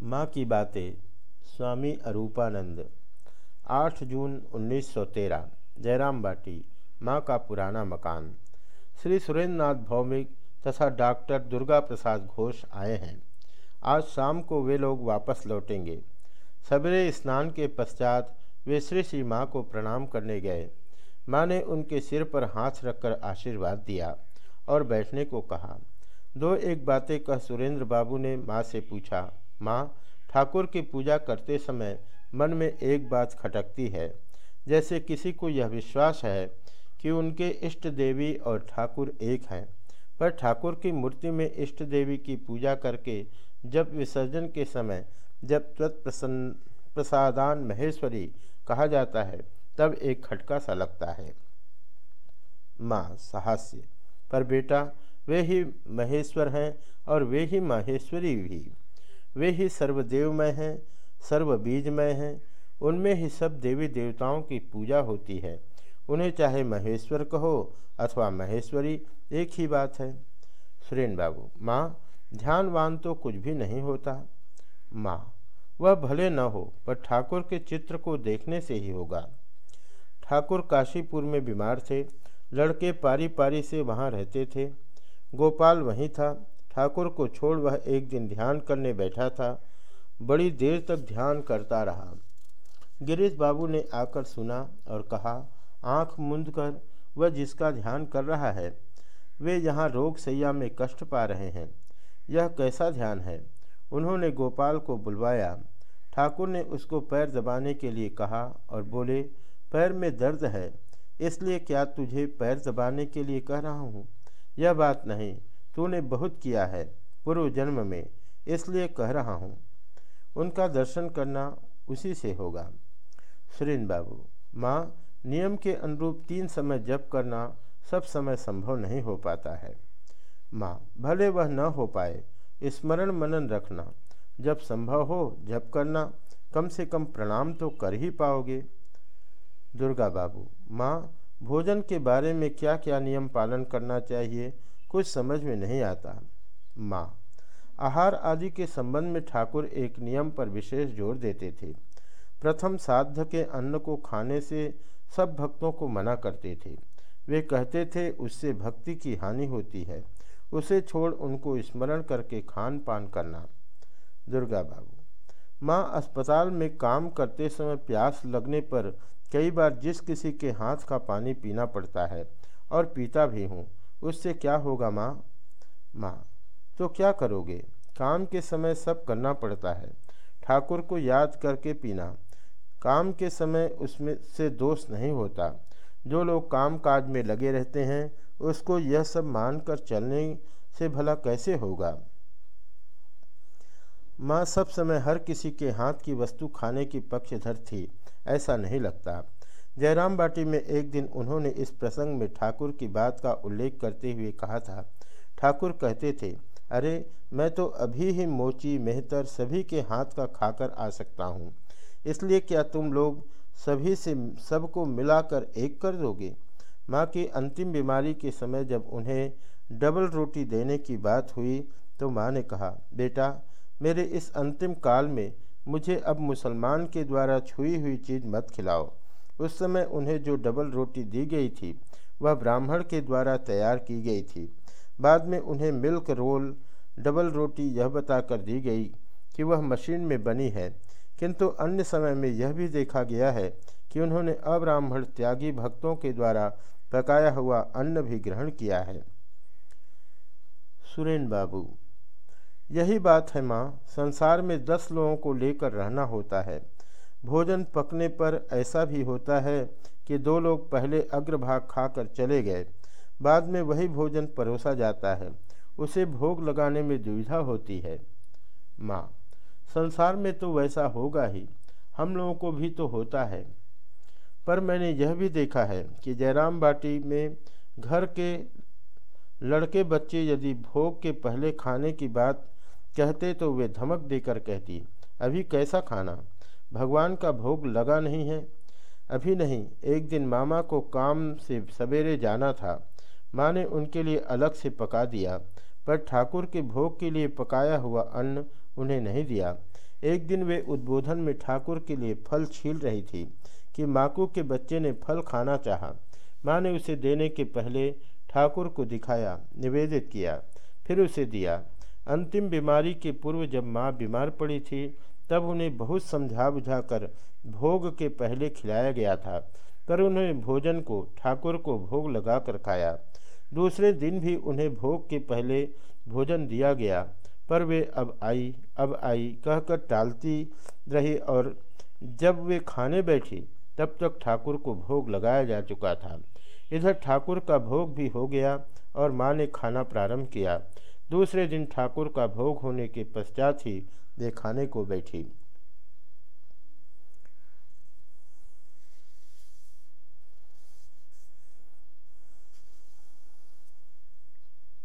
माँ की बातें, स्वामी अरूपानंद। 8 जून 1913 जयराम बाटी, माँ का पुराना मकान। श्री सुरेंद्र नाथ भौमिक तथा डॉक्टर दुर्गा प्रसाद घोष आए हैं। आज शाम को वे लोग वापस लौटेंगे। सवेरे स्नान के पश्चात वे श्री श्री माँ को प्रणाम करने गए। माँ ने उनके सिर पर हाथ रखकर आशीर्वाद दिया और बैठने को कहा। दो एक बातें कह सुरेंद्र बाबू ने माँ से पूछा। माँ, ठाकुर की पूजा करते समय मन में एक बात खटकती है। जैसे किसी को यह विश्वास है कि उनके इष्ट देवी और ठाकुर एक हैं, पर ठाकुर की मूर्ति में इष्ट देवी की पूजा करके जब विसर्जन के समय जब तत्प्रसन्न, प्रसादान महेश्वरी कहा जाता है, तब एक खटका सा लगता है। माँ, साहस्य। पर बेटा, वे ही महेश्वर हैं और वे ही माहेश्वरी भी। वे ही सर्वदेवमय हैं, सर्वबीजमय हैं। उनमें ही सब देवी देवताओं की पूजा होती है। उन्हें चाहे महेश्वर कहो अथवा महेश्वरी, एक ही बात है। सुरेन बाबू माँ, ध्यानवान तो कुछ भी नहीं होता। माँ, वह भले न हो, पर ठाकुर के चित्र को देखने से ही होगा। ठाकुर काशीपुर में बीमार थे, लड़के पारी पारी से वहाँ रहते थे। गोपाल वहीं था ठाकुर को छोड़ वह एक दिन ध्यान करने बैठा था। बड़ी देर तक ध्यान करता रहा। गिरीश बाबू ने आकर सुना और कहा, आँख मूंद कर, वह जिसका ध्यान कर रहा है, वे यहाँ रोग सैया में कष्ट पा रहे हैं। यह कैसा ध्यान है? उन्होंने गोपाल को बुलवाया। ठाकुर ने उसको पैर दबाने के लिए कहा और बोले, पैर में दर्द है, इसलिए क्या तुझे पैर दबाने के लिए कह रहा हूँ? यह बात नहीं। तूने बहुत किया है पूर्व जन्म में, इसलिए कह रहा हूँ। उनका दर्शन करना उसी से होगा। सुरेन बाबू, माँ, नियम के अनुरूप तीन समय जप करना सब समय संभव नहीं हो पाता है। माँ, भले वह न हो पाए, स्मरण मनन रखना। जब संभव हो जप करना, कम से कम प्रणाम तो कर ही पाओगे। दुर्गा बाबू, माँ, भोजन के बारे में क्या क्या नियम पालन करना चाहिए? कुछ समझ में नहीं आता। माँ, आहार आदि के संबंध में ठाकुर एक नियम पर विशेष ज़ोर देते थे। प्रथम साध के अन्न को खाने से सब भक्तों को मना करते थे। वे कहते थे, उससे भक्ति की हानि होती है। उसे छोड़ उनको स्मरण करके खान पान करना। दुर्गा बाबू, माँ, अस्पताल में काम करते समय प्यास लगने पर कई बार जिस किसी के हाथ का पानी पीना पड़ता है और पीता भी हूँ उससे क्या होगा माँ? माँ तो क्या करोगे? काम के समय सब करना पड़ता है। ठाकुर को याद करके पीना। काम के समय उसमें से दोष नहीं होता। जो लोग काम काज में लगे रहते हैं, उसको यह सब मानकर चलने से भला कैसे होगा? माँ, सब समय हर किसी के हाथ की वस्तु खाने की पक्षधर थी। ऐसा नहीं लगता। जयराम बाटी में एक दिन उन्होंने इस प्रसंग में ठाकुर की बात का उल्लेख करते हुए कहा था। ठाकुर कहते थे, अरे, मैं तो अभी ही मोची, मेहतर सभी के हाथ का खाकर आ सकता हूँ। इसलिए क्या तुम लोग सभी से, सबको मिलाकर एक कर दोगे? माँ की अंतिम बीमारी के समय जब उन्हें डबल रोटी देने की बात हुई तो माँ ने कहा, बेटा, मेरे इस अंतिम काल में मुझे अब मुसलमान के द्वारा छुई हुई चीज़ मत खिलाओ। उस समय उन्हें जो डबल रोटी दी गई थी, वह ब्राह्मण के द्वारा तैयार की गई थी। बाद में उन्हें मिल्क रोल डबल रोटी यह बताकर दी गई कि वह मशीन में बनी है। किंतु अन्य समय में यह भी देखा गया है कि उन्होंने अब्राह्मण त्यागी भक्तों के द्वारा पकाया हुआ अन्न भी ग्रहण किया है। सुरेन बाबू, यही बात है माँ, संसार में दस लोगों को लेकर रहना होता है। भोजन पकने पर ऐसा भी होता है कि दो लोग पहले अग्रभाग खाकर चले गए। बाद में वही भोजन परोसा जाता है। उसे भोग लगाने में दुविधा होती है। माँ, संसार में तो वैसा होगा ही। हम लोगों को भी तो होता है। पर मैंने यह भी देखा है कि जयराम बाटी में घर के लड़के बच्चे यदि भोग के पहले खाने की बात कहते तो वे धमक देकर कहती, अभी कैसा खाना? भगवान का भोग लगा नहीं है। अभी नहीं, एक दिन मामा को काम से सवेरे जाना था। माँ ने उनके लिए अलग से पका दिया, पर ठाकुर के भोग के लिए पकाया हुआ अन्न उन्हें नहीं दिया। एक दिन वे उद्बोधन में ठाकुर के लिए फल छील रही थी कि माकू के बच्चे ने फल खाना चाहा। माँ ने उसे देने के पहले ठाकुर को दिखाया, निवेदित किया, फिर उसे दिया। अंतिम बीमारी के पूर्व जब माँ बीमार पड़ी थी तब उन्हें बहुत समझा बुझा कर भोग के पहले खिलाया गया था, पर उन्होंने भोजन को, ठाकुर को भोग लगा कर खाया। दूसरे दिन भी उन्हें भोग के पहले भोजन दिया गया, पर वे अब आई अब आई, कहकर टालती रही और जब वे खाने बैठी, तब तक ठाकुर को भोग लगाया जा चुका था। इधर ठाकुर का भोग भी हो गया और माँ ने खाना प्रारंभ किया। दूसरे दिन ठाकुर का भोग होने के पश्चात ही वे खाने को बैठी।